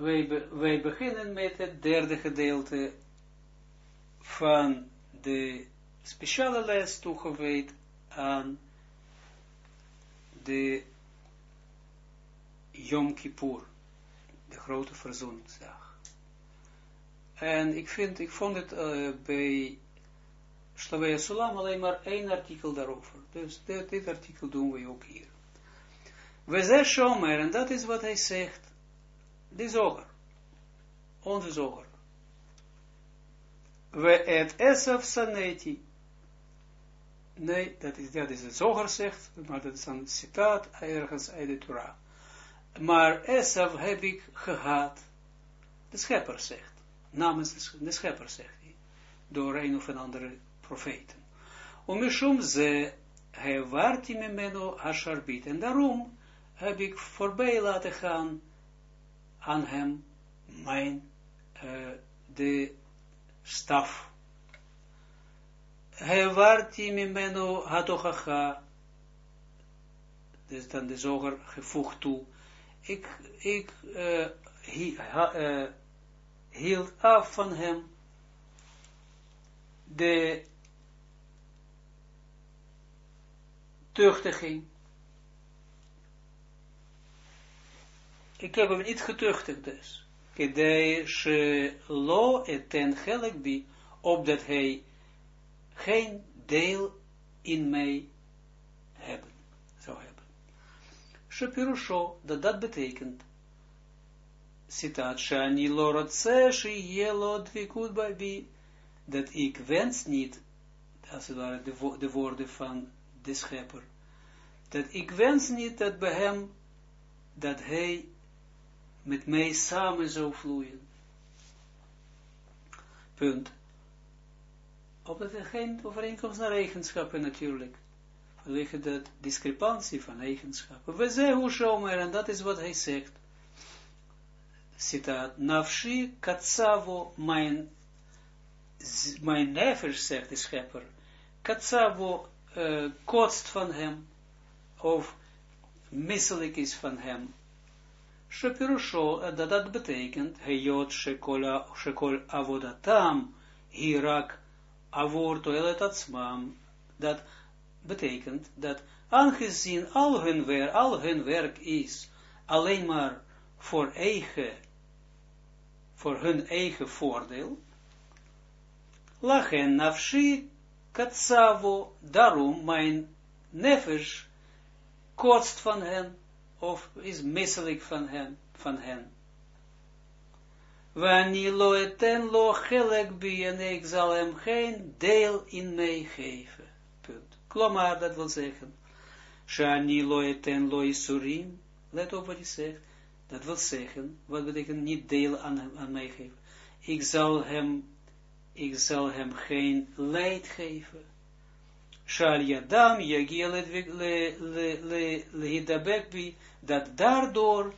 wij, wij beginnen met het derde gedeelte van de speciale les toegewijd aan de Yom Kippur, de grote verzoeningsdag. En ik, vind, ik vond het uh, bij Slavia Sulam alleen maar één artikel daarover. Dus dit, dit artikel doen we ook hier. We zeggen Shomer, en dat is wat hij zegt, de zoger, onze zoger. We et Esaf Saneti. Nee, dat is, dat is het zoger zegt, maar dat is een citaat ergens uit de Torah. Maar Esaf heb ik gehad. De schepper zegt, namens de schepper zegt hij, door een of een andere profeten. Omishum ze hewarti memeno hasharbit. En daarom heb ik voorbij laten gaan aan hem mijn, uh, de staf. Hewarti memeno hatochacha. Dus dan de zoger gevoegd toe. Ik, ik uh, hi, ha, uh, hield af van hem de tuchtiging. Ik heb hem niet getuchtigd dus. Kedei she lo eten gelek bi, opdat hij geen deel in mij hebben, zou hebben. Shepirusho, dat dat betekent, citaat, shani lo rotse, she yelo dvikut bi, dat ik wens niet, als het ware de, wo de woorden van de schepper, dat ik wens niet dat bij hem, dat hij met mij samen zou vloeien. Punt. Omdat er geen overeenkomst naar eigenschappen natuurlijk. Vanwege de discrepantie van eigenschappen. We zeggen hoe zomer, en dat is wat hij zegt. Citaat, Nafshi katsavo, mijn, mijn never, zegt de schepper, katsavo uh, kotst van hem, of misselijk is van hem. Shepirusho, dat dat betekent, heyot shekol avodatam, hirak avorto eletatsmam, dat betekent dat aangezien al hun, werk, al hun werk is alleen maar voor eigen, voor hun eigen voordeel, lachen nafshi katsavo, daarom mijn nefesh kotst van hen, of is misselijk van hen, van hen. Wanneer lo eten lo gelek bi, en ik zal hem geen deel in mij geven. Punt. Klomar, dat wil zeggen, shani lo eten lo isurim, let op wat hij zegt, dat wil zeggen, wat betekent niet deel aan, aan mij geven. Ik zal hem, ik zal hem geen leid geven. Shal Yadam Yagil bi, dat daardoor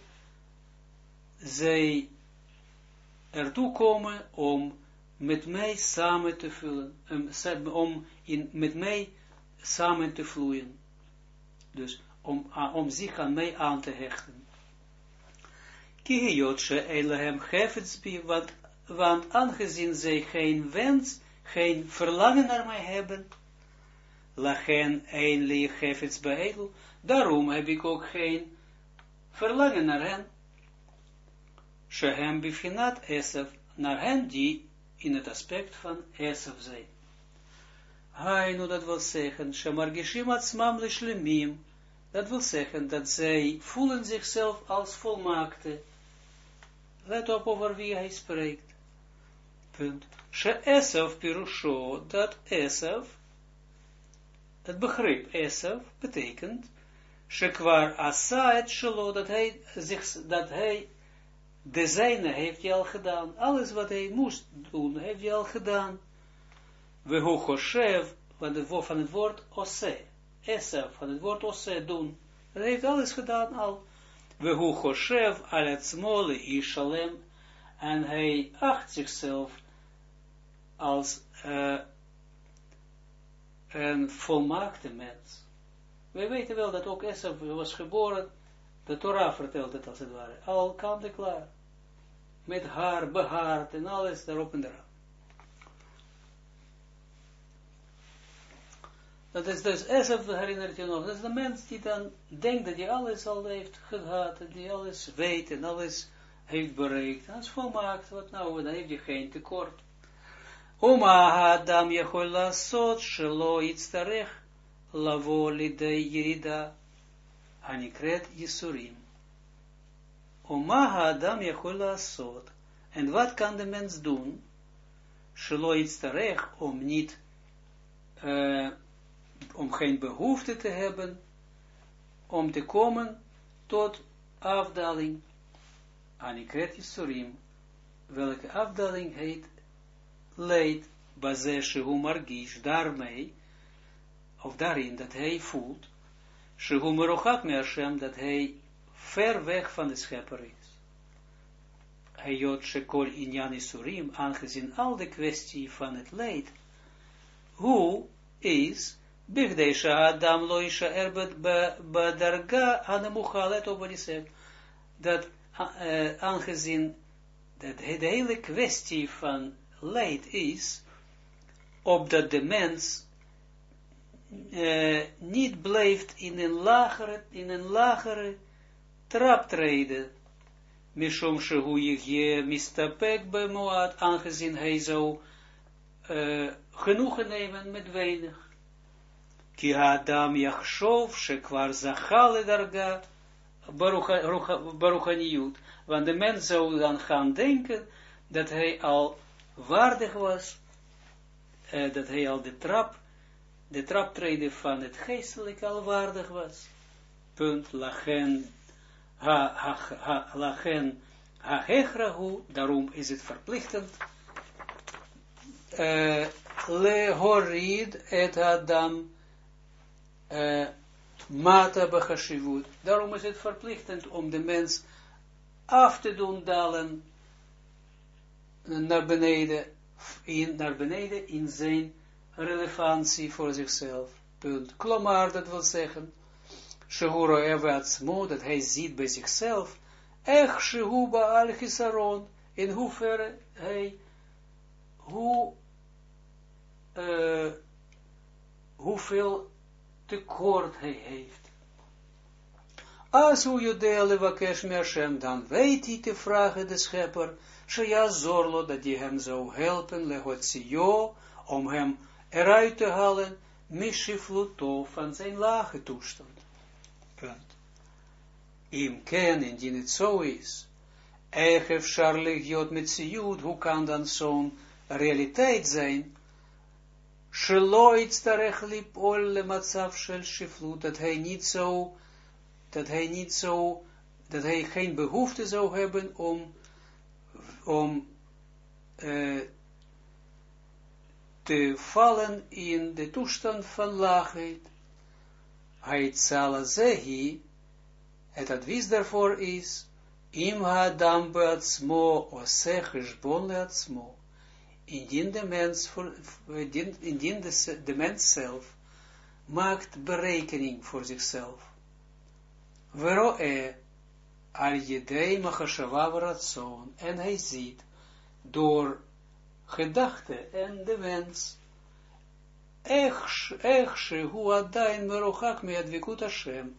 zij ertoe komen om met mij samen te vullen, om in, met mij samen te vloeien. Dus om, om zich aan mij aan te hechten. Kihiyotse Elohim Hefetsbi, want, want aangezien zij geen wens, geen verlangen naar mij hebben, lachen een leeg Hefets beedel, daarom heb ik ook geen verlangen naar hen. Shehem bifinat Esef, naar hen die in het aspect van Esef zijn. Hij nu dat wil zeggen, Shemargishim atzmam lishlemim, dat wil zeggen dat zij voelen zichzelf als volmaakte. Let op over wie hij spreekt. Punt. She Esef pirusho, dat Esef, het begrip Esef betekent Shekwar asa et shelo, dat hij, zich, dat hij de zijne heeft hij al gedaan. Alles wat hij moest doen, heeft hij al gedaan. We hochoshev, van het woord, ose. Esa, van het woord ose, doen. Hij heeft alles gedaan al. We hochoshev, al het smole ishalem. En hij acht zichzelf als uh, een volmaakte mens. Wij weten wel dat ook Esau was geboren, de Torah vertelt het als het ware, al kant en klaar. met haar behaard en alles daarop en eraan. Dat is dus, Esef herinnert je nog, dat is de mens die dan denkt dat hij alles al heeft gehad, en die alles weet en alles heeft bereikt. Dat is volmaakt, wat nou, dan heeft hij geen tekort. Oma Adam יכול לעשות שלא יצטרך לבוא לידי ירידה הנקראת ייסורים. Oma Adam יכול לעשות, en wat kan de mens doen, שלא יצטרך, om niet, uh, om geen behoefte te hebben, om te komen tot afdaling, Anikret Yisurim, welke afdaling heet leed, baze shehu margish, daarmee, of daarin, dat hij voelt, shehu me dat hij ver weg van de schepper is. Hij jot shekol inyan isurim, aangezien al de kwestie van het leed, hoe is, bigdei Adam lo isha erbet badarga wat hij zegt, dat uh, aangezien dat de hele kwestie van leid is, opdat de mens uh, niet blijft in een lagere, in een lagere trap treden, mishom shehu je mistapek bemoat, aangezien hij zou uh, genoegen nemen met weinig. Ki adam yachshov shekwar zachale darga baruchaniyut, want de mens zou dan gaan denken dat hij al waardig was, uh, dat hij al de trap, de traptreden van het geestelijke al waardig was. Punt, lachen, ha, ha, ha, lachen, ha, hechrahu, daarom is het verplichtend, uh, le horid et adam, uh, mata bechashivut. Daarom is het verplichtend om de mens af te doen dalen naar beneden, in, naar beneden in zijn relevantie voor zichzelf. Punt. Dat wil zeggen, Shehuro Evatsmo, dat hij ziet bij zichzelf, Ech Shehuba al Chisaron, in hoeverre hij, hoe, uh, hoeveel tekort hij heeft. Als u Judea levakesh dan weet hij te vragen de schepper, Shea Zorlo, dat die hem zou helpen, lehotzio, om hem eruit te halen, mishifluto, van zijn lage toestand. Punt. Im ken, indien het zo is, Echef Charlig Jod met Siyud, hoe kan dan zo'n realiteit zijn, Sheloit starech lipol le shel shiflut, dat hij niet zo, dat hij niet zo, dat hij geen behoefte zou hebben om om uh, te vallen in de toestand van laagheid. Hij zal zehi, het advies daarvoor is, im ha-adam beatzmo oseh cheshbon leatzmo, indien de mens, voor, indien de, de mens zelf, maakt berekening voor zichzelf. Veroe, al jedei machashava ratson, en hij ziet door gedachte en de wens, ech hoe adain merochak me advikut Hashem,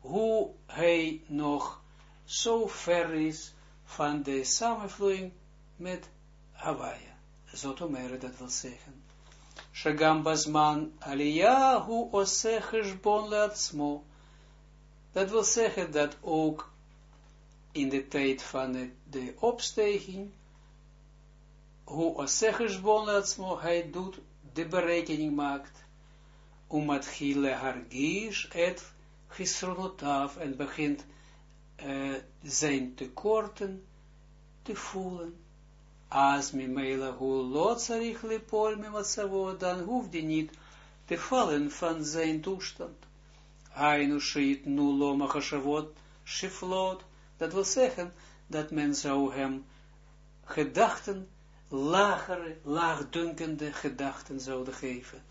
hoe hij nog zo ver is van de samenvloeiing met Hawaii. Zo te meren dat wil zeggen. Shagam bazman aliyahu oseh cheshbon leatzmo. Dat wil zeggen dat ook in de tijd van de, de opstijging, hoe Osechesbon hij doet, de berekening maakt, om het gile hargish et gisronotav, en begint uh, zijn tekorten te voelen. Als mi meila hu lotzarich lipol me matzavo, dan hoeft hij niet te vallen van zijn toestand. Ainu shit nu lo machashavot shiflot, dat wil zeggen dat men zou hem gedachten, lagere, laagdunkende gedachten zouden geven.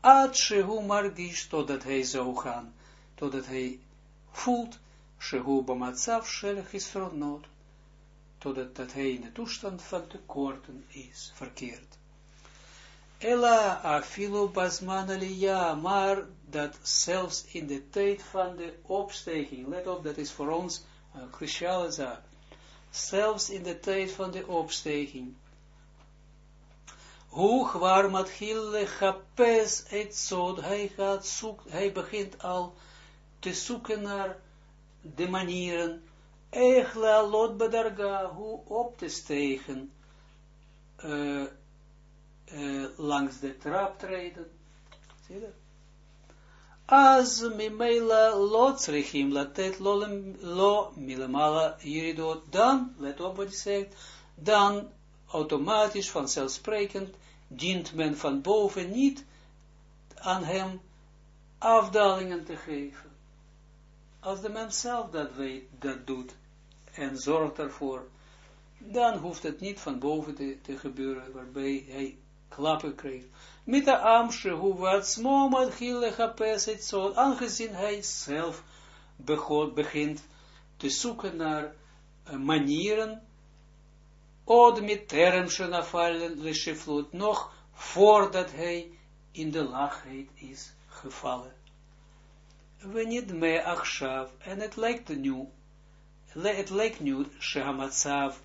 Ad shehu margish, totdat hij zou gaan, totdat hij voelt, shehu bamatzav shel chisronot, totdat dat hij in de toestand van tekorten is, verkeerd. Ella afilo basman maar dat zelfs in de tijd van de opstijging, let op, dat is voor ons een cruciale zaak, zelfs in de tijd van de opstijging, hoe waar matchil lechapes et zod, hij gaat zoeken, hij begint al te zoeken naar de manieren, Echla lot bedarga, hoe op te stegen, uh, uh, langs de trap treden. Zie je dat? Az mimela lotsrichim latet lo, lo milemala jiridot, dan, let op wat hij zegt, dan automatisch, vanzelfsprekend, dient men van boven niet aan hem afdalingen te geven. Als de mens zelf dat weet, dat doet, en zorgt ervoor, dan hoeft het niet van boven te, te gebeuren, waarbij hij klappen krijgt. Met de amsche, hoe wat smomat gille het zo, aangezien hij zelf begint te zoeken naar manieren, od met term shenafalen leshiflut, nog voordat hij in de lachheid is gevallen. We niet meer achshav, en het lijkt nu, het lijkt nu, shehamatsav,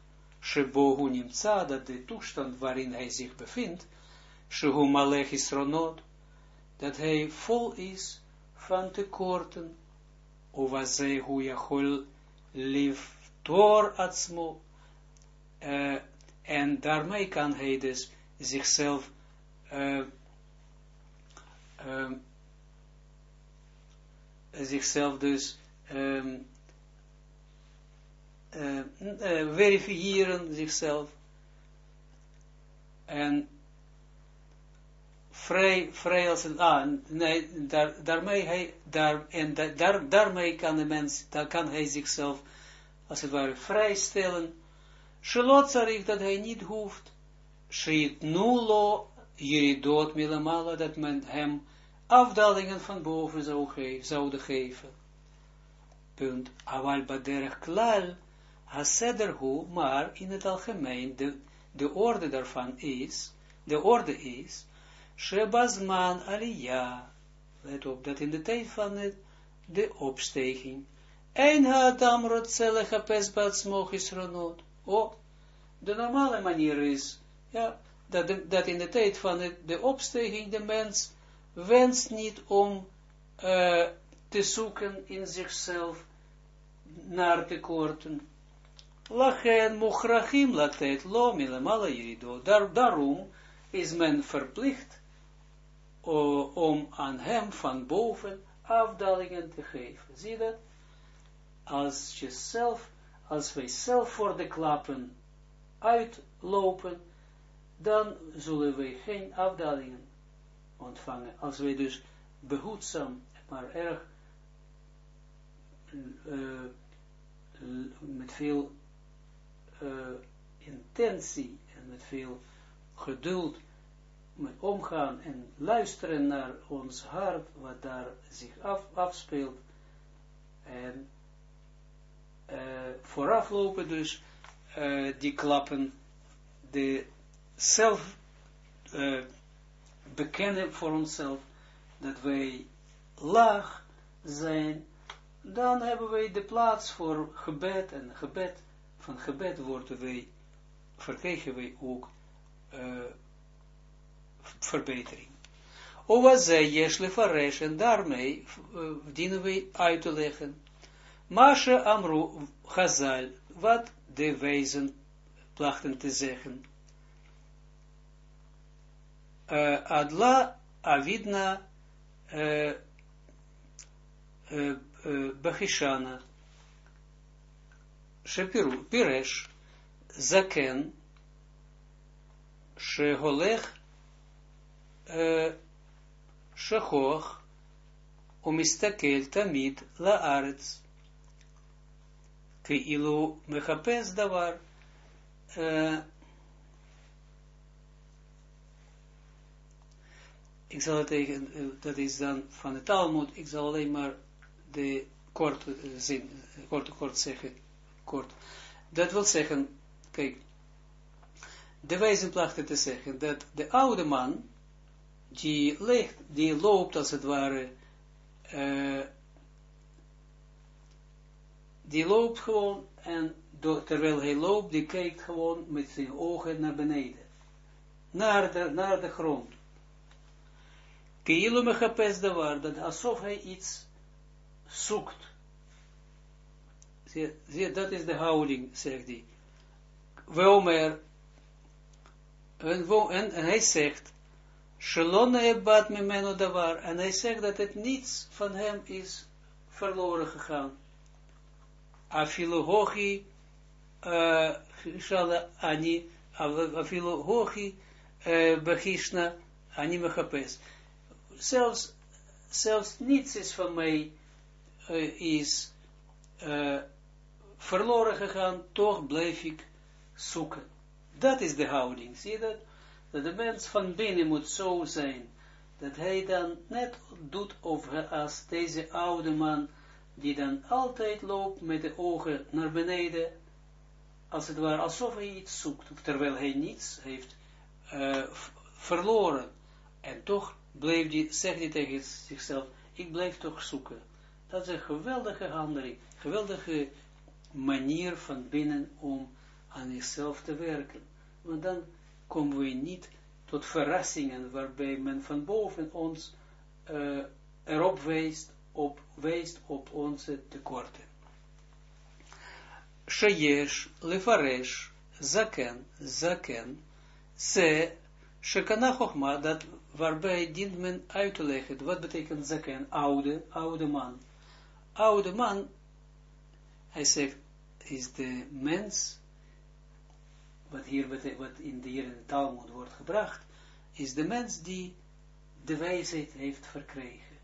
shebohu nimtza, dat de toestand waarin hij zich bevindt, shehu malech isronot, dat hij vol is van tekorten, uvazehu yachol livtor atzmo, uh, en daarmee kan hij dus zichzelf uh, um, zichzelf dus um, uh, verifiëren zichzelf en vrij, vrij als een, ah, nee, daar, daarmee, hij, daar, en da, daar, daarmee kan de mens, daar kan hij zichzelf, als het ware, vrijstellen, zarig dat hij niet hoeft, Shit nulo, Jiridot milamala, dat men hem afdalingen van boven zou ge zouden geven. Punt. Aval baderech klal, hasederhu, maar in het algemeen, de, de orde daarvan is, de orde is, Shebazman aliyah, let op, dat in de tijd van de opstijging, Ein ha-adam rotzele chapes batsmoch isronot, oh, de normale manier is, ja, dat, dat in de tijd van de, opstijging de mens wenst niet om uh, te zoeken in zichzelf naar tekorten. Lachen mochrachim latet lo milemala jirido. Daar, daarom is men verplicht om aan hem van boven afdalingen te geven. Zie dat? Als je zelf, als wij zelf voor de klappen uitlopen, dan zullen wij geen afdalingen ontvangen. Als wij dus behoedzaam, maar erg uh, met veel uh, intentie en met veel geduld omgaan en luisteren naar ons hart, wat daar zich af, afspeelt, en uh, vooraf lopen dus die klappen, de zelf bekennen voor onszelf dat wij laag zijn, dan hebben wij de plaats voor gebed en gebed, van gebed worden wij, verkrijgen wij ook uh, verbetering. zij jesle faresh en daarmee uh, dienen wij uit te leggen. Masha amru chazal, wat de wijzen plachten te zeggen uh, adla avidna uh, uh, Bachishana Shepiru Piresh Zaken Sheholech Shechoch Umistakel Tamid Laaretz Keilu Mechapes Davar Ik zal het tegen, eh, dat is dan van de Talmud, ik zal alleen maar de korte eh, zin, eh, kort, kort zeggen, kort. Dat wil zeggen, kijk, de wijze plachten te zeggen dat de oude man, die, ligt, die loopt als het ware, uh, die loopt gewoon en terwijl hij loopt, die kijkt gewoon met zijn ogen naar beneden. Naar de, naar de grond. Keilo mechapes de waar, dat alsof hij iets zoekt. Zie, zie, dat is de houding, zegt hij. Weomer, en, en, en hij zegt, Shalom bad memeno davar, en hij zegt dat het niets van hem is verloren gegaan. Afilu hochi, shala ani, afilu hochi, begishna, ani mechapes. Zelfs, zelfs niets is van mij, uh, is uh, verloren gegaan, toch blijf ik zoeken. Dat is de houding, zie je dat? Dat de mens van binnen moet zo zijn, dat hij dan net doet of als deze oude man, die dan altijd loopt met de ogen naar beneden, als het ware, alsof hij iets zoekt, terwijl hij niets heeft uh, verloren. En toch bleef die, zegt hij tegen zichzelf, ik blijf toch zoeken. Dat is een geweldige handeling, geweldige manier van binnen om aan jezelf te werken. Want dan komen we niet tot verrassingen waarbij men van boven ons uh, erop wijst op, wijst op onze tekorten. Sheyesh, lefaresh, zaken, zaken, se, shekana chokma, dat waarbij dient men uit te leggen, wat betekent zaken, oude, oude man. Oude man, hij zegt, is de mens, wat hier wat in de, hier in de Talmud wordt gebracht, is de mens die de wijsheid heeft verkregen.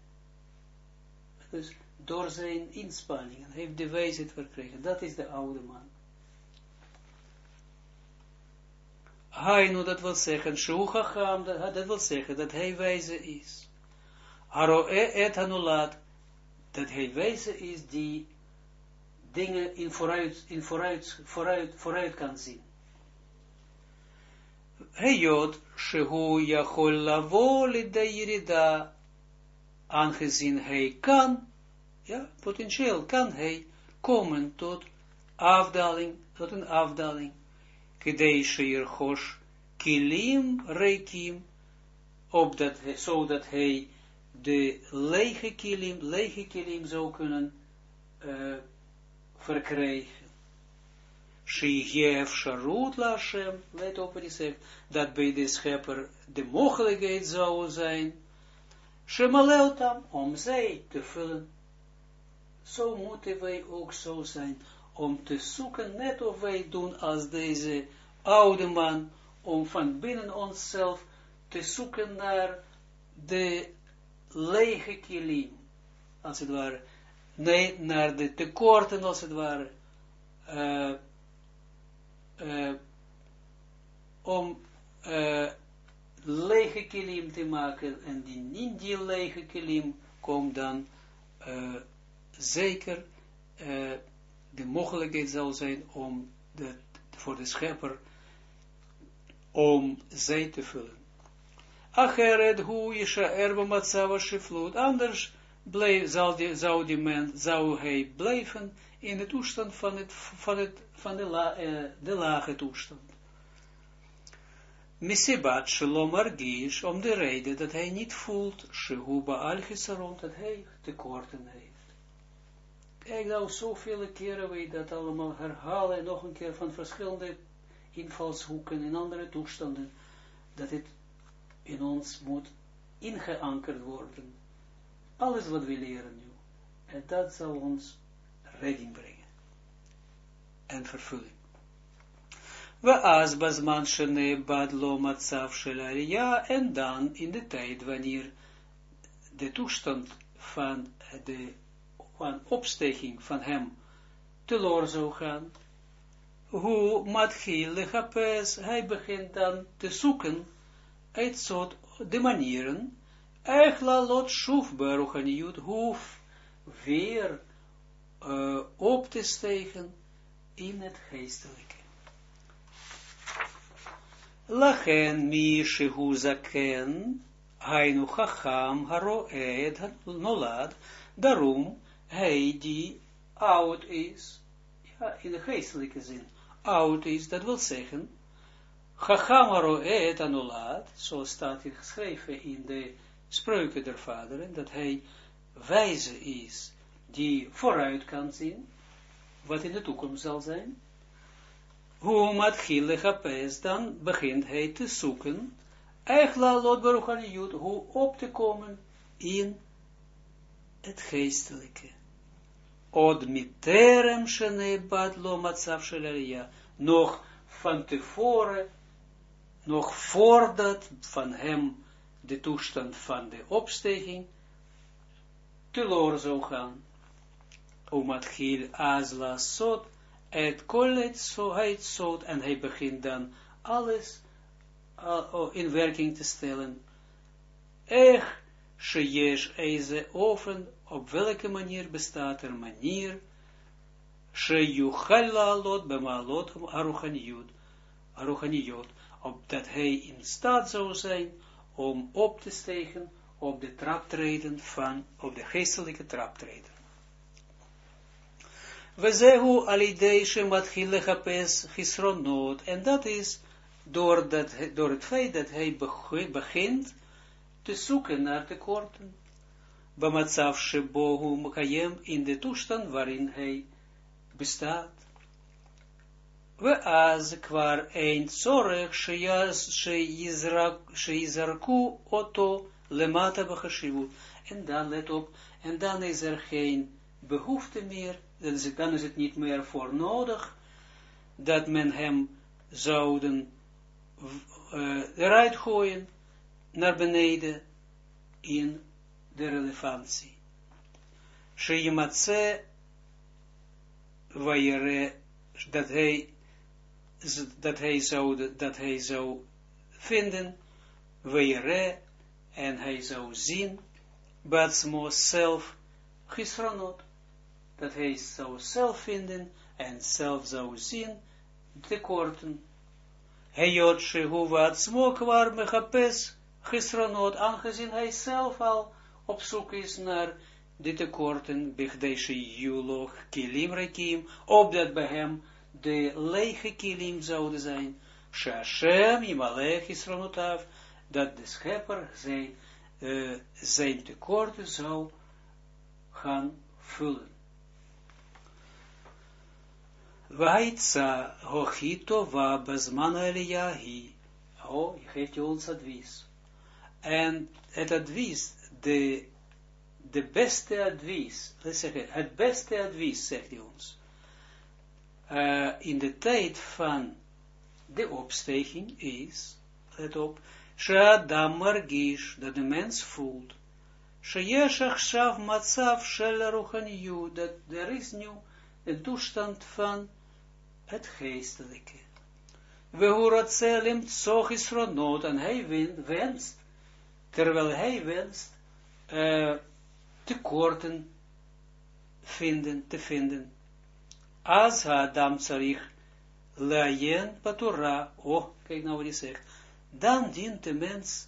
Dus door zijn inspanningen heeft de wijsheid verkregen. Dat is de oude man. Hainu, dat wil zeggen, Shuchacham, dat wil zeggen dat hij wijze is. Aroe et hanulat, dat hij wijze is die dingen in vooruit, in vooruit, vooruit, vooruit kan zien. Heyot, shehu yachol lavo yirida, aangezien hij kan, ja, potentieel kan hij komen tot afdaling, tot een afdaling. Kedei sheir hosh kilim reikim, opdat, zodat hij de lege kilim, lege kilim zou kunnen uh, verkrijgen. Shigef Sharut Lashem, let op wat hij dat bij de schepper de mogelijkheid zou zijn, Shemaleutam, om zij te vullen. Zo moeten wij ook zo zijn, om te zoeken, net of wij doen als deze oude man, om van binnen onszelf te zoeken naar de lege kilim, als het ware, nee, naar de tekorten, als het ware, uh, uh, om uh, lege kilim te maken, en die niet die lege kilim komt dan zeker de mogelijkheid zal zijn om de, voor de schepper om zij te vullen. Acheret hu yisha erbe matzava shiflut. Anders bleef, zal die, zou die zou hij blijven in de toestand van, het, van, het, van de, la, uh, de lage toestand. Misibat shalom argish, om de reden dat hij niet voelt, shehuba al dat hij tekorten heeft. Kijk nou, zoveel keren we dat allemaal herhalen, nog een keer van verschillende invalshoeken en andere toestanden, dat het in ons moet ingeankerd worden. Alles wat we leren nu. En dat zal ons redding brengen. En vervulling. We as bazman shene bad lo matzav ja en dan in de tijd wanneer de toestand van de van opsteking van hem teloor zou gaan, hoe matchil lechapes, hij begint dan te zoeken, uit soort de manieren, Echla lot shuf beruchaniut, hoef weer uh, op te stegen in het geestelijke. Lachen mi shehu zaken, hainu chacham haroed nolad, daarom hij die oud is, ja, in de geestelijke zin, oud is, dat wil zeggen, chacham haroed nolad, zo staat hier geschreven in de spreuken der vaderen, dat hij wijze is, die vooruit kan zien, wat in de toekomst zal zijn, hoe matchil lechapes, dan begint hij te zoeken, Echla lot beruchaniyut, hoe op te komen in het geestelijke. Od miterem shene bad lo matzav shelaria, nog van tevoren, nog voordat van hem de toestand van de opsteging teloor zou gaan. Omatchil azla sot, et kolet so hij sot, en hij begint dan alles uh, in werking te stellen. Ech, sheyesh eize ofen, op welke manier bestaat er manier, sheyuchal lot bemalot aruchaniyut, aruchaniyut, op dat hij in staat zou zijn om op te stegen op de traptreden van, op de geestelijke traptreden. We zehu alideishe matchile chapes chisronot, en dat is door, dat, door het feit dat hij begint te zoeken naar tekorten. Bamatsav shebohu mekayem in de toestand waarin hij bestaat. We az kwar een zorg sheizarku oto lemata bechashivu. En dan let op, en dan is er geen behoefte meer, dan is het niet meer voor nodig, dat men hem zouden uh, eruit gooien naar beneden in de relevantie. Sheyimatse vayere dat hij dat hij zou dat hij zou vinden vayere en hij zou zien batsmo zelf gisranot dat hij zou zelf vinden en zelf zou zien tekorten Heyot shehu vaatsmo kwar mechapes gisranot, aangezien hij zelf al op zoek is naar de tekorten, begdeishe julog kilim rekim, opdat bij hem de lege kilim zouden zijn, Shashem imalech gisranotav, dat de schepper zijn, uh, zijn tekorten zou gaan vullen. Vaitsa hochito va bezman Eliyahi. Oh, geeft je ons advies. En het advies, de, de beste advies, let's zeggen, het beste advies, zegt hij ons, uh, in de tijd van de opstijging is, let op, Shadam margish, dat de mens voelt, Sheyesh achshav matzav shel ruchaniyu, dat er is nu een toestand van het geestelijke. We horen zelim zochis ronot, en hij wenst, terwijl hij wenst, uh, tekorten vinden, te vinden. Als Adam zarich laien patura, oh, kijk nou wat hij zegt, dan dient de mens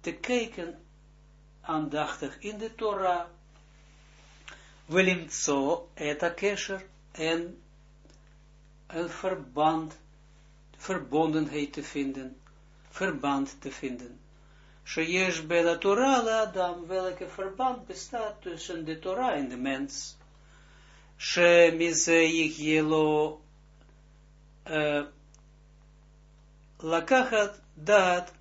te kijken aandachtig in de Torah, Wilim zo eta kesher en een verband, verbondenheid te vinden, verband te vinden. Sheyesh bela Torah la Adam, welke verband bestaat tussen de Torah en de mens. She mize yelo uh, lakachat dat,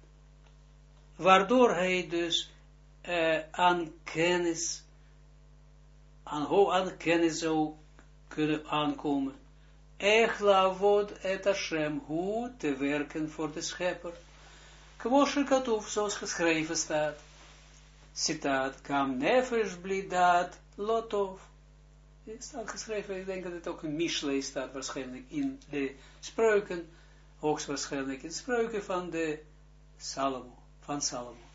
waardoor hij dus uh, aan kennis, aan, aan kennis zou kunnen aankomen. Ech lavod et Hashem, hoe te werken voor de schepper. Kwoshe katuf, zoals geschreven staat. Citaat, kam nefesh blidat lotov. Het staat geschreven, ik denk dat het ook in Mishle staat waarschijnlijk in de spreuken, hoogstwaarschijnlijk in spreuken van de Salomo, van Salomo.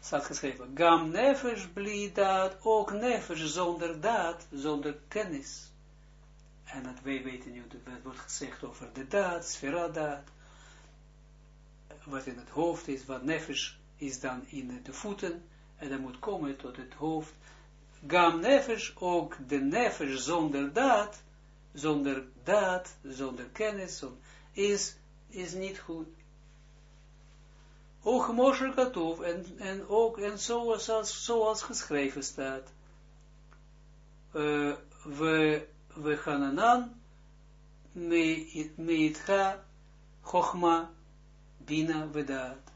Staat geschreven, gam nefesh blidat, ook nefesh zonder daad, zonder kennis en dat wij weten nu, dat wordt gezegd over de daad, daad. wat in het hoofd is, wat nefesh is dan in de voeten, en dan moet komen tot het hoofd. Gam nefesh, ook de nefesh zonder daad, zonder daad, zonder kennis, is, is niet goed. Ook Moshe Katov, en, en ook, en zoals, zoals geschreven staat, uh, we, we gaan aan, meitcha, chochma, bina, vedaat.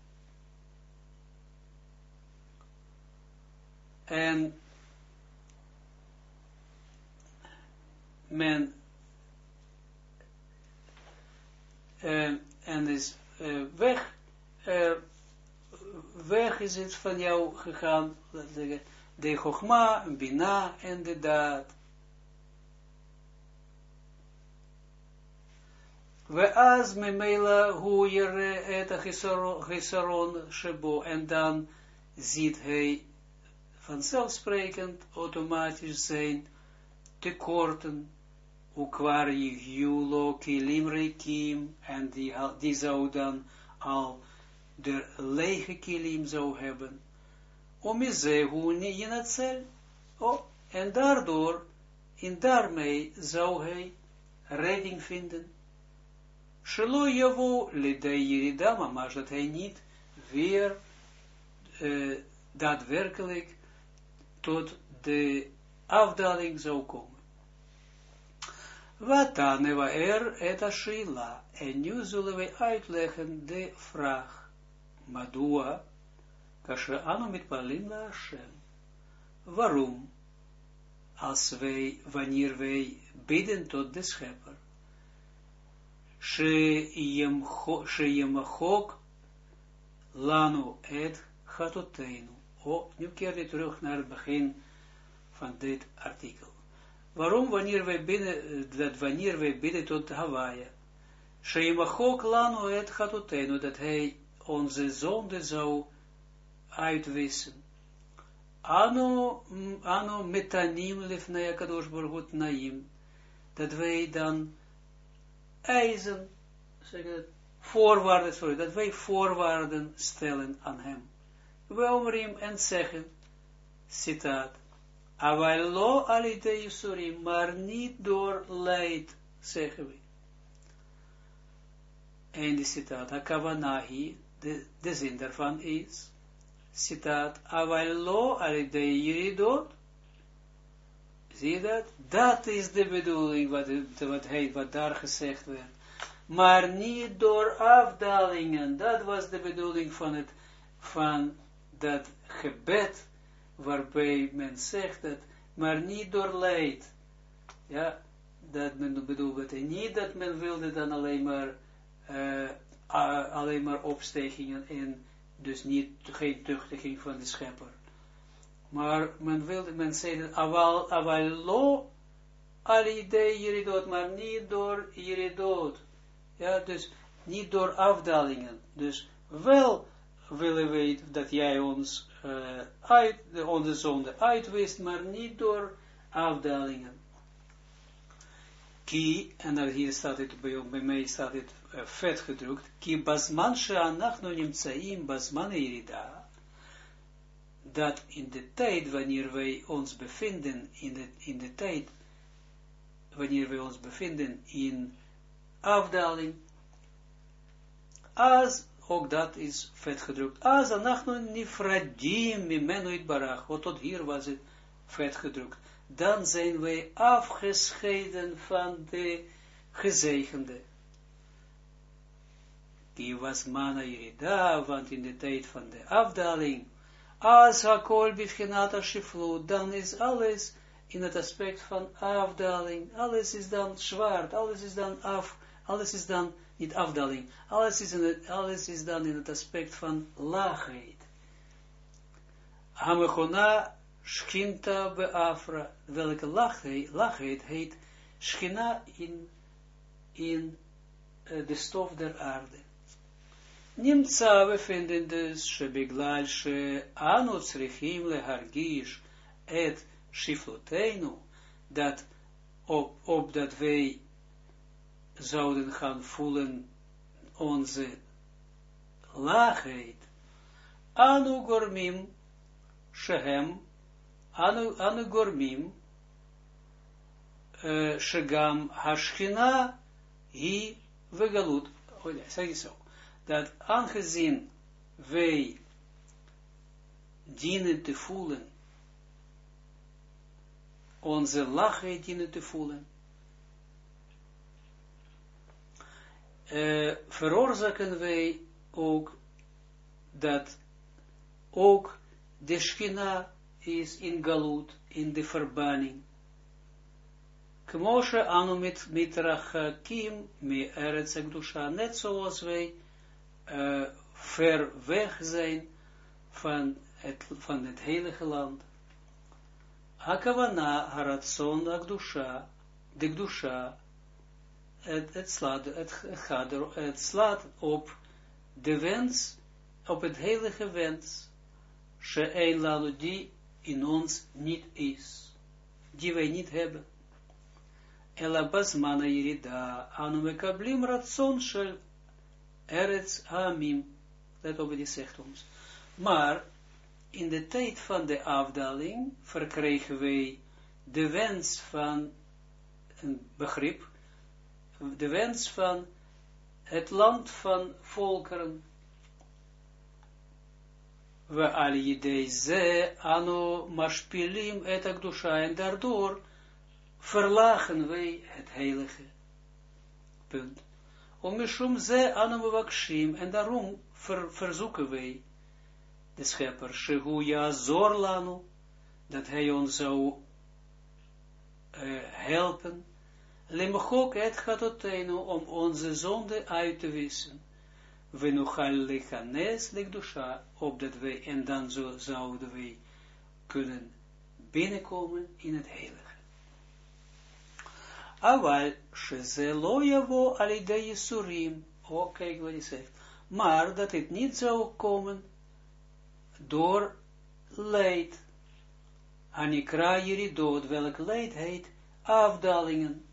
En men uh, en is uh, weg, uh, weg is het van jou gegaan, de, de Bina en de Daad. We az memela hu jere et chisaron shebo, en dan ziet hij vanzelfsprekend automatisch zijn tekorten, ukwar julo kilim rekim, en die, die zou dan al de lege kilim zou hebben, om je in oh, en daardoor, en daarmee zou hij redding vinden. Shelo javo lidei yiridama, maar dat hij niet weer uh, daadwerkelijk tot de afdaling zou komen. Wat dan er et ashila, en nu zullen wij uitleggen de vraag, Madua, kasher anu mitpalim la Hashem. Waarom? Als wij, wanneer wij bidden tot de schepper, lanu et chatoteinu. Oh, nu keer je terug naar begin van dit artikel. Waarom wanneer wij bidden, dat wanneer wij bidden tot Hawaii, lanu et chatoteinu, dat hij onze zonde zou uitwissen. Ano, ano metanim lefnei kadosh baruch naim, dat wij dan eisen, zeg het, voorwaarden, sorry, dat wij voorwaarden stellen aan hem. We omrim en zeggen, citaat, Avallo alite sorry, maar niet door leid, zeggen we. En de citaat, Akavanahi, de, zin daarvan is, citaat, Avallo alite jiridot, Zie je dat? Dat is de bedoeling wat, wat, hij, wat daar gezegd werd. Maar niet door afdalingen. Dat was de bedoeling van, het, van dat gebed, waarbij men zegt dat, maar niet door leid. Ja, dat men bedoelt niet dat men wilde dan alleen maar, uh, alleen maar opstegingen en dus niet, geen tuchtiging van de schepper. Maar men wilde, men zei dat, aval, aval lo alidei jiridot, maar niet door jiridot. Ja, dus niet door afdalingen. Dus wel willen we dat jij ons uh, uit, onze zonde uitwist, maar niet door afdalingen. Ki, en dan hier staat het, bij, bij mij staat het vet gedrukt, ki basman she'anachnu nimtsaim basman irida dat in de tijd, wanneer wij ons bevinden, in de, in de tijd, wanneer wij ons bevinden in afdaling, als, ook dat is vet gedrukt, als anachnu nifradim mimenu barach, wat tot hier was het vet gedrukt, dan zijn wij afgescheiden van de gezegende. Die was mana want in de tijd van de afdaling, als hakol bivchenata shiflu, dan is alles in het aspect van afdaling, alles is dan zwart, alles is dan af, alles is dan niet afdaling, alles is, in het, alles is dan in het aspect van laagheid. Hamechona schinta beafra, welke laagheid, laagheid heet schina in, in uh, de stof der aarde. Nimtza, we vinden dus, shebiglal she anu tzrichim lehargish et shifloteinu, dat op, op dat wij zouden gaan voelen onze laagheid. Anu gormim, shehem, anu, anu gormim, shegam hashchina, hi vegalut. Oh, zeg zo. Dat aangezien wij dienen te voelen, onze lachheid dienen te voelen, uh, veroorzaken wij ook dat ook de schina is in galut, in de verbanning. Kmoshe anu mit mitrachakim mi eretz net zoals wij uh, ver weg zijn van het, van het heilige land. Hakavana haratson akdusha, de kdusha, het, het, slaat, het, gaat er, het op de wens, op het heilige wens, she'ein die in ons niet is, die wij niet hebben. Ela basmana yirida, anu mekablim ratson shel eretz hamim, let op die zegt ons. Maar, in de tijd van de afdaling, verkregen wij de wens van een begrip, de wens van het land van volkeren. We al ze ano mashpilim et akdusha en daardoor verlagen wij het heilige. Punt. Om mishum ze ano mevakshim en daarom ver, verzoeken wij de schepper, shehu ya zorlanu, dat hij ons zou uh, helpen, lemchok et gatotenu, om onze zonde uit te wissen. We nogal lechanes lekdusha, opdat wij, en dan zo, zouden wij kunnen binnenkomen in het heilige. Aval, sheze lo yavo alidei surim, oh kijk wat hij zegt, maar dat het niet zou komen door leid. Anikra jiridot, welk leid heet afdalingen.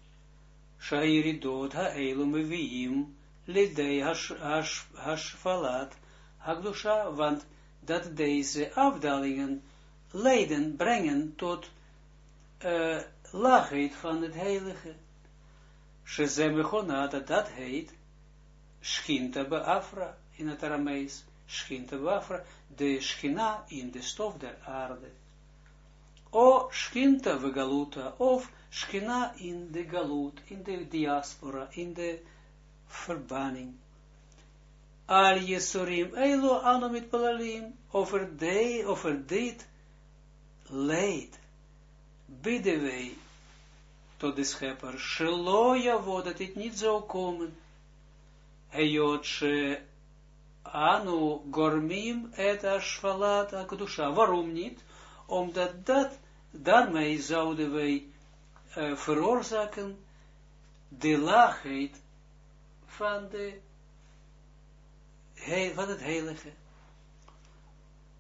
Shairidot ha'elu meviim, lidei hashfalat, hagdusha, want dat deze afdalingen leiden, brengen tot laagheid van het heilige. Shezemechona, dat heet, schinta beafra, in het Aramees, schinta beafra, de schina in de stof der aarde. O schinta vegaluta, of schina in de galut, in de diaspora, in de verbanning. Al Jesurim, Eilo anomit palalim, over, de, over dit leed, bidden wij tot de schepper, Sheloja, dat het niet zou komen, Heyot, anu gormim et ashvalat akdusha. Waarom niet? Omdat dat, daarmee zouden wij uh, veroorzaken de laagheid van, de, van het heilige.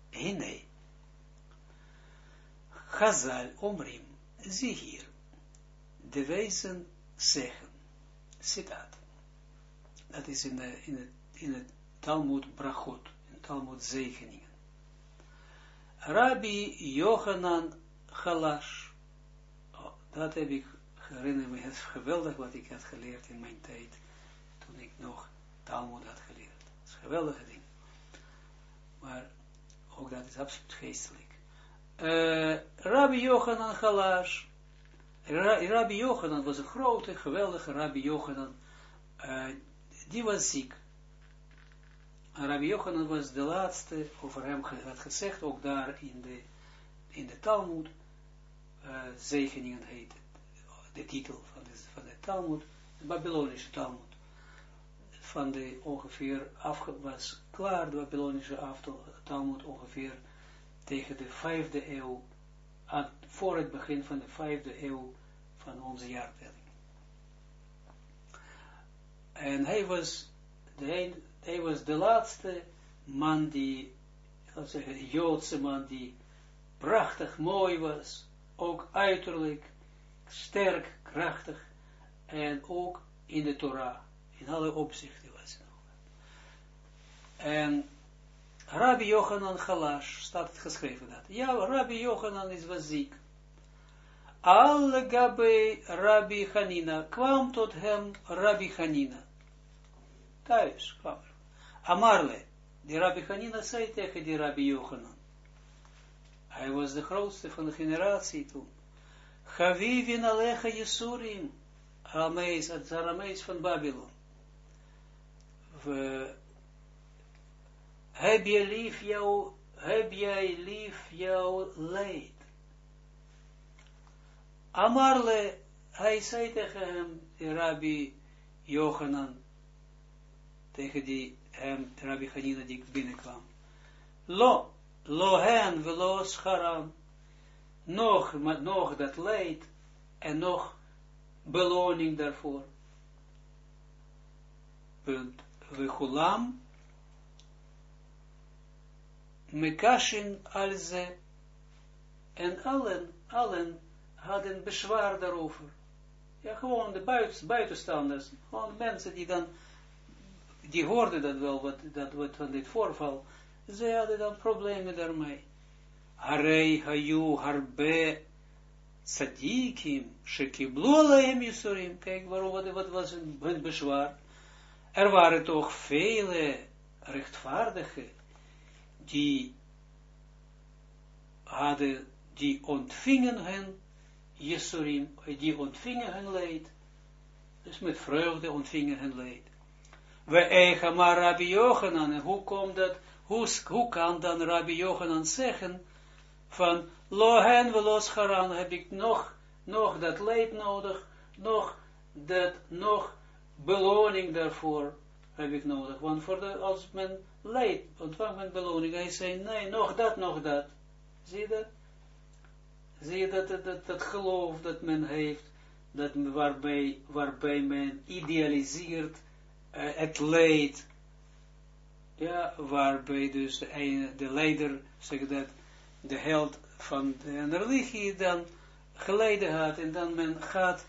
Hine. Chazal omrim. Zie hier. De wijzen zeggen. Citaat. Dat is in, de, in, het, Talmud Brachot, in Talmud Zegeningen. Rabbi Yochanan Chalash, oh, dat heb ik, herinner me, het is geweldig wat ik had geleerd in mijn tijd, toen ik nog Talmud had geleerd. Het is een geweldige ding. Maar ook dat is absoluut geestelijk. Uh, Rabbi Yochanan Chalash, Rabbi Yochanan was een grote, geweldige Rabbi Yochanan, uh, die was ziek. Rabbi Yochanan was de laatste, over hem had gezegd, ook daar in de, in de Talmud, uh, zegeningen heet de titel van de, van de Talmud, de Babylonische Talmud, van de ongeveer, afge, was klaar, de Babylonische Talmud ongeveer tegen de vijfde eeuw, aan, voor het begin van de vijfde eeuw van onze jaartelling. En hij was de hij was de laatste man die, laat zeggen, Joodse man die prachtig mooi was, ook uiterlijk, sterk, krachtig, en ook in de Torah, in alle opzichten was En Rabbi Yochanan Galash, staat het geschreven dat. Ja, Rabbi Yochanan is was ziek. Alle gabe Rabbi Hanina, kwam tot hem Rabbi Hanina. Thuis kwam. Amarle, die Rabbi Hanina zei tegen die Rabbi Yochanan. Hij was de grootste van de generatie toen. Chavivin alecha Jesurim. Aramees, het Aramees van Babylon. Heb je lief jou, heb jij lief jouw leed. Amarle, hij zei tegen hem, rabbi Johanan, tegen die hem, rabbi Hanina die binnenkwam. Lo, lo hen, velo scharam, nog, nog dat leed, en nog beloning daarvoor. Punt. We mekashin alze, en allen, allen hadden bezwaar daarover. Ja, gewoon de buiten, buitenstanders, gewoon mensen die dan, die hoorden dat wel, wat, dat wat van dit voorval, ze hadden dan problemen daarmee. Harei hayu harbe tzadikim, shekiblu aleim yisurim, kijk waarom, wat, wat was hun bezwaar. Er waren toch vele rechtvaardigen, die hadden, die ontvingen hen Jesurim, die ontvingen hun leed. Dus met vreugde ontvingen hun leed. We eigen maar Rabbi Yochanan, en hoe komt dat, hoe, hoe kan dan Rabbi Yochanan zeggen, van lohen we los haran, heb ik nog, nog dat leed nodig, nog dat, nog beloning daarvoor heb ik nodig. Want voor de, als men leed, ontvangt men beloning, hij zei, nee, nog dat, nog dat. Zie je dat? Zie je dat, dat, dat, geloof dat men heeft, dat waarbij, waarbij men idealiseert uh, het leed, ja, waarbij dus de, de leider, zeg dat, de held van de religie dan geleden had, en dan men gaat,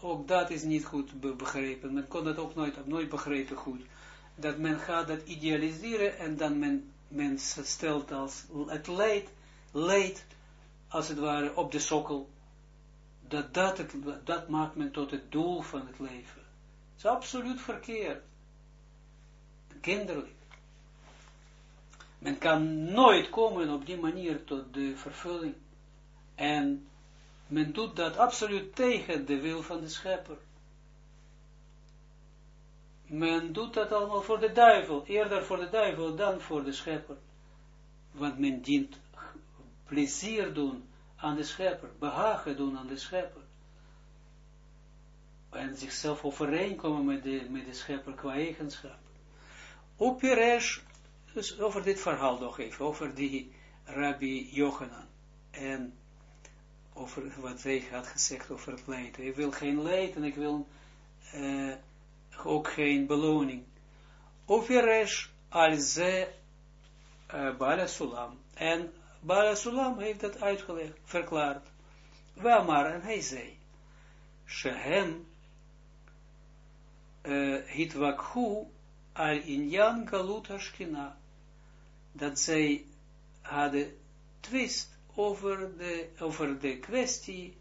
ook dat is niet goed begrepen, men kon dat ook nooit, nooit begrepen goed, dat men gaat dat idealiseren, en dan men, men stelt als het leed, leed, als het ware, op de sokkel, dat, dat, het, dat maakt men tot het doel van het leven. Het is absoluut verkeerd. Kinderlijk. Men kan nooit komen op die manier tot de vervulling. En men doet dat absoluut tegen de wil van de schepper. Men doet dat allemaal voor de duivel, eerder voor de duivel dan voor de schepper. Want men dient plezier doen aan de schepper, behagen doen aan de schepper. En zichzelf overeenkomen met de, met de schepper qua eigenschap. Opiresh, dus over dit verhaal nog even, over die Rabbi Yochanan. En over wat hij had gezegd over het leed. Ik wil geen leed en ik wil uh, ook geen beloning. Opiresh alze uh, Bala Sulam. En Bala Sulam heeft dat uitgelegd, verklaard. Waar maar, en hij zei, Shehem uh, hitvakhu al inyan galut hashkina, dat zij hadden twist over de, over de kwestie,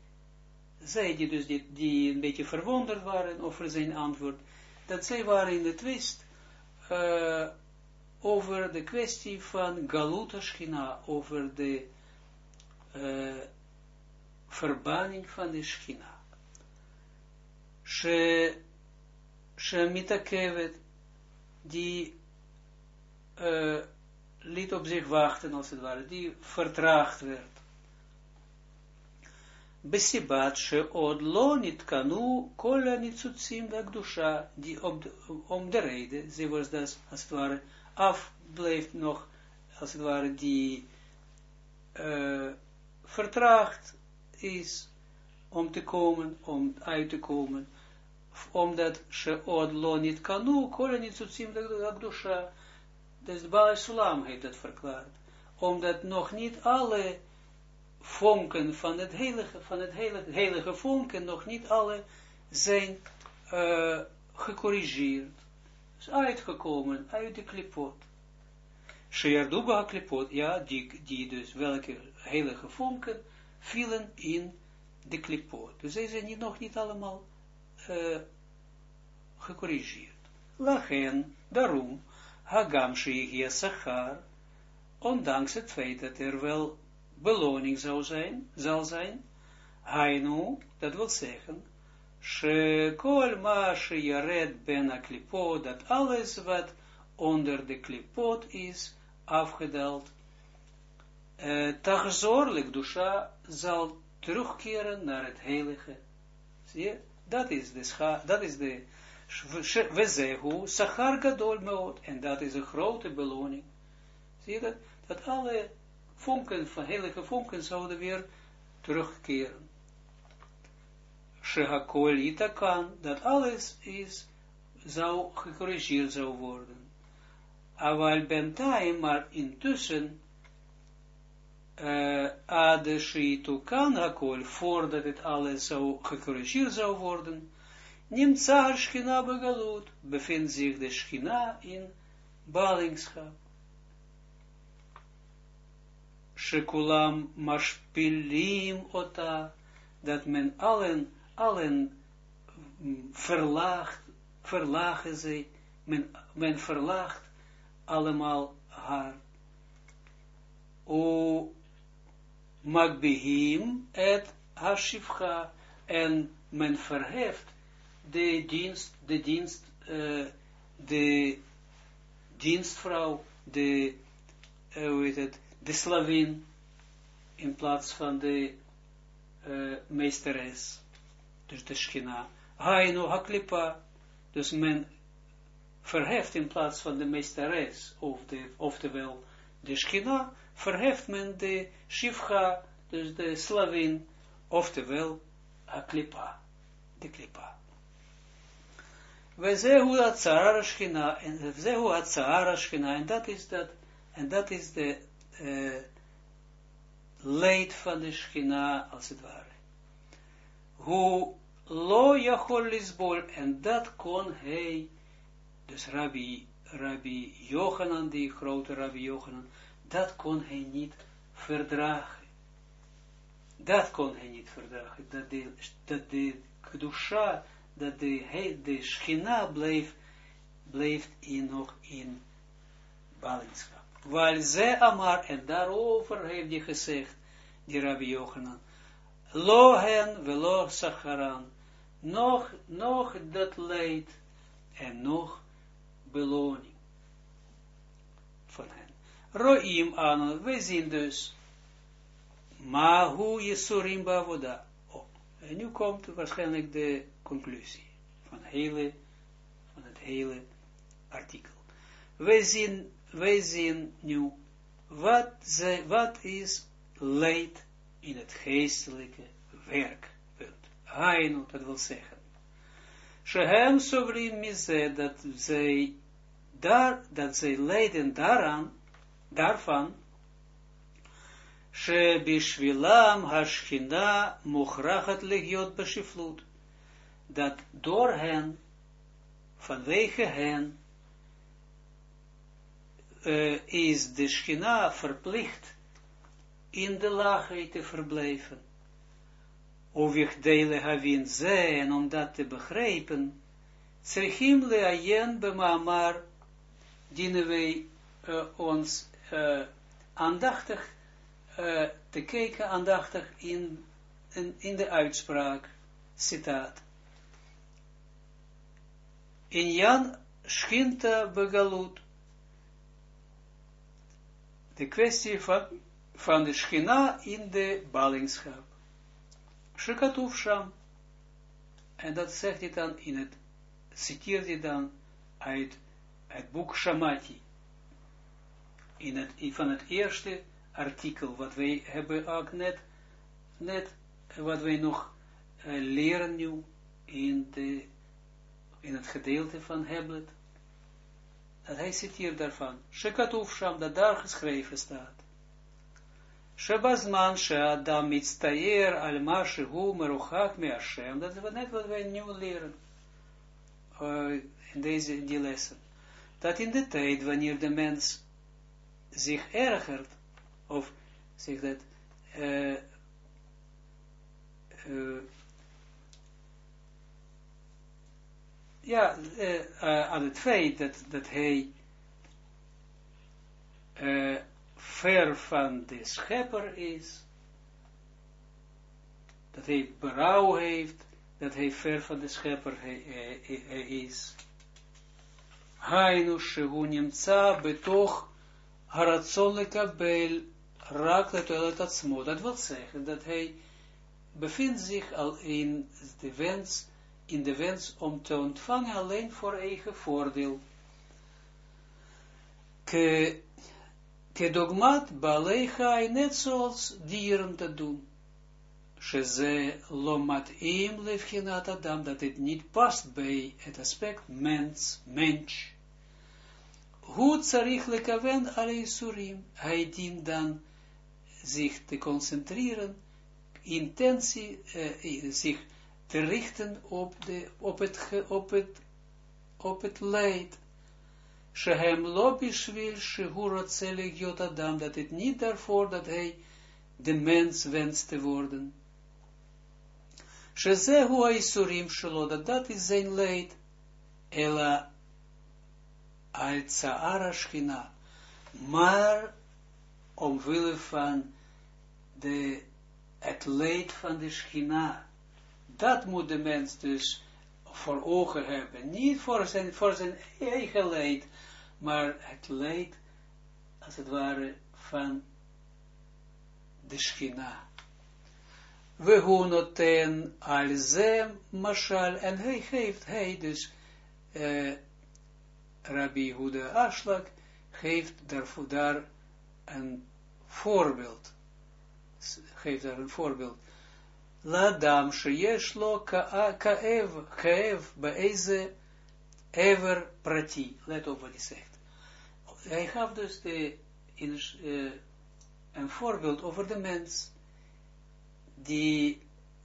zij die dus die, die een beetje verwonderd waren over zijn antwoord, dat zij waren in de twist, uh, over de kwestie van Galuta Schina, over de uh, verbanning van de Schina. She, she mitakevet, die uh, liet op zich wachten, als het ware, die vertraagd werd. She lo niet kanu kola nitsutzim vekdusha, die om de reden, ze was dat, als het ware, af bleef nog, als het ware, die uh, vertraagd is om te komen, om uit te komen, omdat ze od niet kanu, kolen niet zutzim dusha, dus Baal Sulam heeft dat verklaard, omdat nog niet alle vonken van het heilige, van het heilige, heilige vonken, nog niet alle zijn uh, gecorrigeerd is uitgekomen uit de klipot. Sheerduba klipot, ja, die, die dus, welke heilige vonken vielen in de klipot. Dus ze zijn nog niet allemaal uh, gecorrigeerd. Lachen, daarom, Hagam Sheigia Sachar, ondanks het feit dat er wel beloning zou zijn, zal zijn, Hainu, dat wil zeggen, Shekol ma sheyaret ben a klipot, dat alles wat onder de klipot is afgedaald, uh, tachzorlijk dusha zal terugkeren naar het heilige. Zie je? Dat is de scha, dat is de Wezehu, Sachar Gadol Meot, en dat is een grote beloning. Zie je dat? Dat alle vonken, van heilige vonken zouden weer terugkeren. Shehakol kan, dat alles is, zou gecorrigeerd zou worden. Aval bentaim, maar intussen, uh, kan hakol, voordat het alles zou gecorrigeerd zou worden, Nimtsa Schina begalut, bevindt zich de Schina in ballingschap. Shekulam mashpilim ota, dat men allen, allen verlaagt, verlagen ze, men, men verlaagt allemaal haar. O magbihim et hashivcha, en men verheft de dienst, de dienst, uh, de dienstvrouw, de, uh, het, de slavin, in plaats van de uh, meesteres, dus de schina. Haino haklipa, dus men verheft in plaats van de meesteres, of de, oftewel de schina, verheft men de shivcha, dus de slavin, oftewel haklipa, de klipa. We zehu atzara schina, en zehu atzara schina, en dat is dat, en dat is de uh, leed van de schina, als het ware. Hoe lo jachol lisbol, en dat kon hij, dus Rabbi, Rabbi Jochanan, die grote Rabbi Jochanan, dat kon hij niet verdragen. Dat kon hij niet verdragen, dat de, dat de kedusha, dat de, de schina bleef, bleef in, nog in ballingschap. Waar ze amar, en daarover heeft hij gezegd, die Rabbi Yochanan, lo hen velo sacharan, nog, nog dat leed, en nog beloning van hen. Roim aan, we zien dus, maar hoe je surim bavoda. Oh, en nu komt waarschijnlijk de conclusie van, hele, van het hele artikel. Wij zien, wij zien nu wat, ze, wat is leid in het geestelijke werk. Hainu, dat wil zeggen. Shehem sovrim mize, dat zij, daar, dat zij lijden daaraan, daarvan, Shebishvilam hashchina mochrachat legiot beshiflut dat door hen, vanwege hen, uh, is de schina verplicht in de laagheid te verblijven. Delen havin zijn, om dat te begrijpen, Tsrechim leayen bemamar, dienen wij uh, ons uh, aandachtig uh, te kijken, aandachtig in, in, in de uitspraak, citaat in Jan Schinta Begalut. De kwestie van, de Schina in de ballingschap. Shekatuf Sham. En dat zegt hij dan in het, citeert hij dan uit het boek Shamati. In het, van het eerste artikel, wat wij hebben ook net, wat wij nog uh, leren nu in de in het gedeelte van Heblet, dat hij citeert daarvan, Shekatuf Sham, dat daar geschreven staat. Shebazman she'adam mitztayer al ma shehu meruchak me dat is net wat wij nu leren, uh, in deze, die lessen. dat in de tijd wanneer de mens zich ergert, of zeg dat, uh, uh, ja, uh, aan het feit dat, dat hij ver van de schepper is, dat hij berouw heeft, dat hij ver van de schepper is. Hainu shehu nimtza betoch haratzon lekabel rak atzmo. Dat wil zeggen dat hij bevindt zich al in de wens, in de wens om te ontvangen alleen voor eigen voordeel. Ke, ke dogmat balei net zoals dieren dat doen. Sheze lomat im levchinat adam, dat het niet past bij het aspect mens, mens. Hoe tsarich lekaven alle surim, hij dient dan zich te concentreren, intentie, uh, zich te richten op, de, op, het, op, het, op het leid. Shehem lo bishvil shehura tzelig adam, dat het niet daarvoor dat hij de mens wenst te worden. Shezehu Aisurim Shelo, dat dat is zijn leid, Ela al Tsaara maar omwille van de, het leid van de Schina. Dat moet de mens dus voor ogen hebben. Niet voor zijn, voor zijn eigen leid, maar het leid, als het ware, van de Schina we hunoten al ze mashal, en hij geeft, hij dus, uh, Rabbi Huda Ashlag, geeft daarvoor daar een voorbeeld, geeft daar een voorbeeld. Ladam sheyesh lo ka'ev, ka'ev, be'eze ever prati. Let op wat hij zegt. Hij gaf dus uh, een voorbeeld over de mens, die,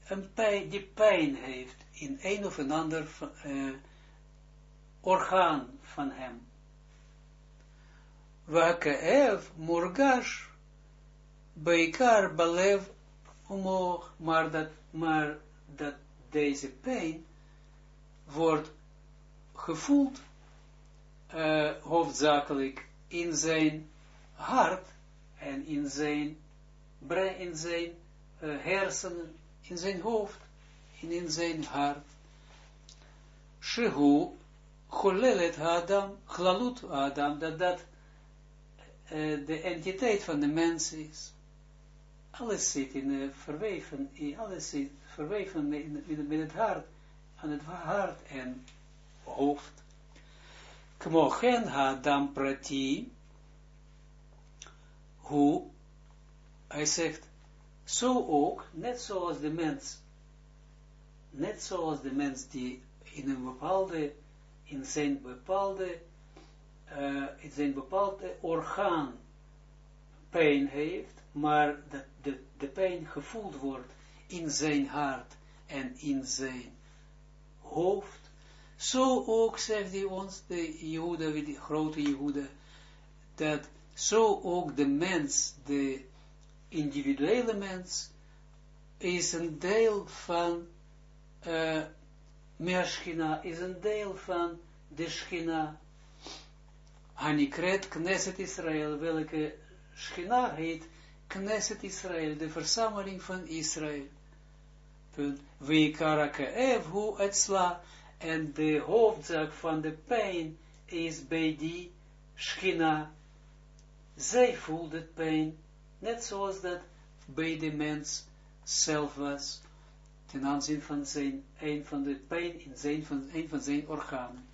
een pijn, die pijn heeft in een of een ander uh, orgaan van hem. Wakaev murgash beikar balev omhoog, maar dat, maar dat deze pijn wordt gevoeld uh, hoofdzakelijk in zijn hart en in zijn brein, in zijn uh, hersenen, in zijn hoofd en in zijn hart. Shehu cholelet Adam, glalut Adam, dat dat uh, de entiteit van de mens is. Alles zit in uh, verweven, in, alles zit verweven met, het hart, aan het hart en hoofd. Kmochen Adam prati, hoe, hij zegt, zo ook, net zoals de mens, net zoals de mens die in een bepaalde, in zijn bepaalde, uh, in zijn bepaalde orgaan pijn heeft, maar dat de, de pijn gevoeld wordt in zijn hart en in zijn hoofd, zo ook zegt hij ons, de Jehuda, de grote Jehuda, dat zo ook de mens, de individuele mens is een deel van uh, is een deel van de Schina. Hanikret Knesset Israël, welke Schina heet Knesset Israël, de verzameling van Israël. Punt. Wekarake Evhu Etzla, en de hoofdzaak van de pijn is bij die Schina. Zij voelt het pijn Net zoals dat bij de mens zelf was, ten aanzien van zijn, een van de pijn in zijn, van, een van zijn organen.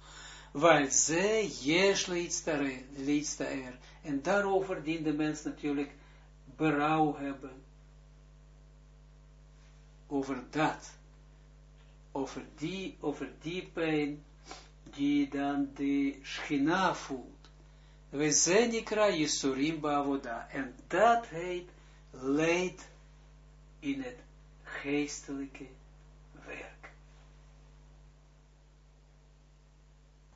Weil ze jesh er. En daarover dient de mens natuurlijk berouw hebben. Over dat. Over die, over die pijn die dan de schina voelt. We zijn ikra Bavoda. En dat heet leid in het geestelijke.